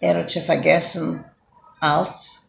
er hat schon vergessen, als